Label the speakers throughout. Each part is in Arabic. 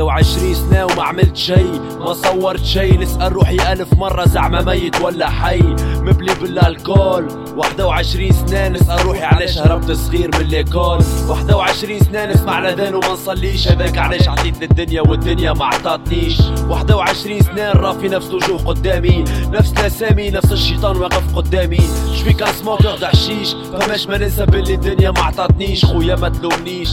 Speaker 1: 21 سنة وما عملت شي ما صورت شي نسأل روحي ألف مرة زعما ميت ولا حي. مبلي بالألكول. 21 سنة نسأل روحي علاش هربت صغير من ليكول 21 سنة نسمع لذان وما نصليش. هذاك علاش عطيت للدنيا والدنيا ما عطاتنيش. 21 سنة نرى في نفس الوجوه قدامي. نفس الأسامي نفس الشيطان واقف قدامي. شبي كان سموكر حشيش فماش ما ننسى باللي الدنيا ما عطاتنيش. خويا ما تلومنيش.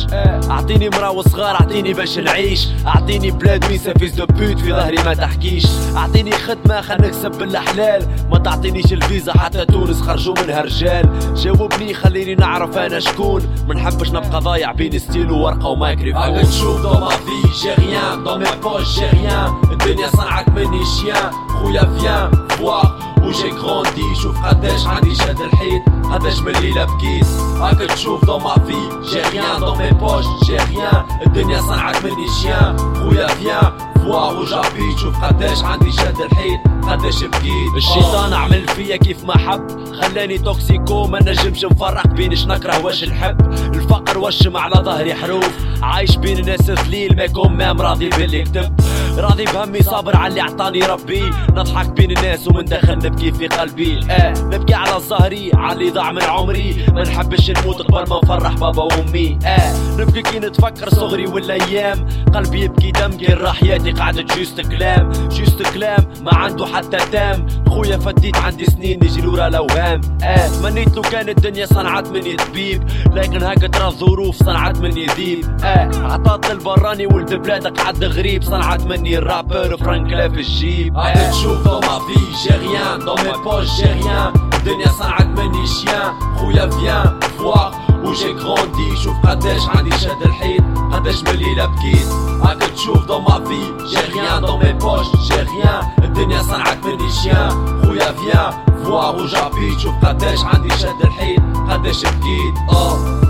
Speaker 1: أعطيني مرا وصغار أعطيني باش نعيش. أعطيني بلاد ويسا فيز دو بوت في ظهري ما تحكيش. أعطيني خدمة خل نكسب بالحلال ما تعطينيش الفيزا حتى تونس خرجوا منها رجال. جاوبني خليني نعرف أنا شكون. ما نحبش نبقى ضايع بين ستيل وورقة ومايكروفون. تشوف دو ما في جي ريان دو مي بوش جي ريان الدنيا صنعت مني شيان خويا فيان فواق وجي كروندي شوف قداش عندي شاد الحيط قداش من ليلة بكيت. هاك تشوف دو ما في جي ريان دو مي بوش جي ريان الدنيا صنعت مني شيان خويا فيان فوا وجابي شوف قداش عندي شاد الحيط قداش بكيت. الشيطان عمل فيا كيف ما حب. خلاني توكسيكو ما نجمش نفرق بينش. نكره واش نحب. الفقر وشم على ظهري حروف. عايش بين الناس ذليل ما يكون مام راضي باللي كتب. راضي بهمي صابر على اللي عطاني ربي. نضحك بين الناس ومن داخل نبكي في قلبي. آه نبكي على الظهري على اللي ضاع من عمري. ما نحبش نموت قبل ما نفرح بابا وأمي. آه نبكي كي نتفكر صغري والأيام. قلبي يبكي دم كي حياتي قعدت جوست كلام. جوست كلام ما عنده حتى تام. خويا فديت عندي سنين نجي لورا الاوهام آه تمنيت لو كان الدنيا صنعت مني طبيب لكن هكا ترى الظروف صنعت مني ذيب آه عطات البراني ولد بلادك عد غريب. صنعت مني الرابر فرانك في الجيب. آه تشوف دو ما في جي ريان. دو مي بوش جي ريان الدنيا صنعت مني شيان. خويا فيان. فواق وجي كروندي شوف قداش عندي شاد الحيط قداش من ليلة بكيت. هاك تشوف دو ما في جي ريان دو مي بوش جي ريان الدنيا صنعت مني شيان. خويا فيان فوا وجابي شوف قداش عندي شاد الحيط قداش بكيت. آه.